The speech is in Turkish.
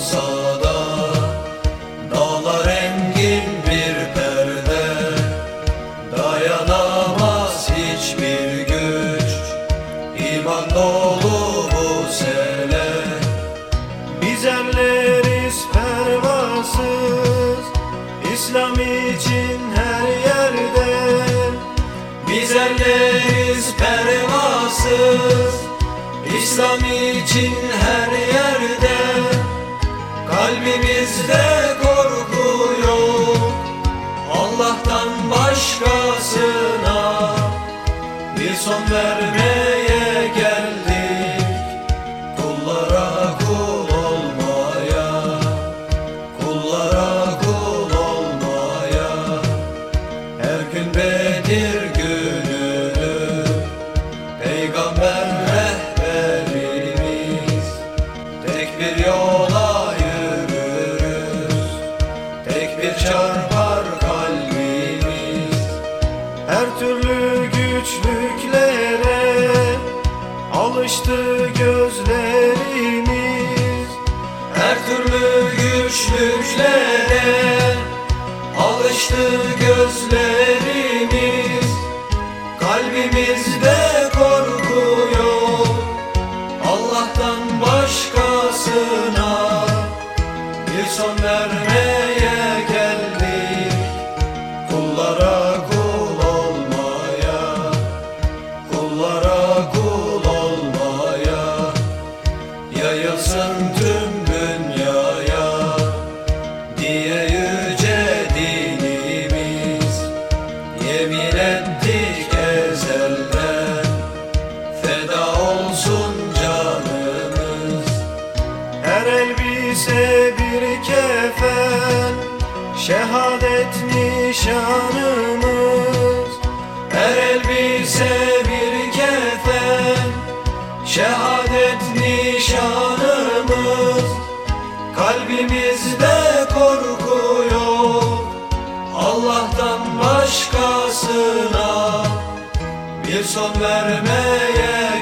olsa da Dağlar engin bir perde. Dayanamaz hiçbir güç İman dolu bu sele Biz erleriz pervasız İslam için her yerde. Biz erleriz pervasız İslam için her yerde Kalbimizde korku yok. Allah'tan başkasına Bir son vermeye geldik. Kullara kul olmaya Kullara kul olmaya. Her gün Bedir günüdür Peygamber rehberimiz. Tek bir yola güçlüklere Alıştı gözlerimiz. Her türlü güçlüklere Alıştı gözlerimiz. Kalbimizde korku yok Allah'tan başkasına Bir son vermeye Ettik ezelden Feda olsun canımız. Her elbise bir kefen. Şehadet nişanımız. Her elbise bir kefen. Şehadet nişanımız. Kalbimizde son vermeye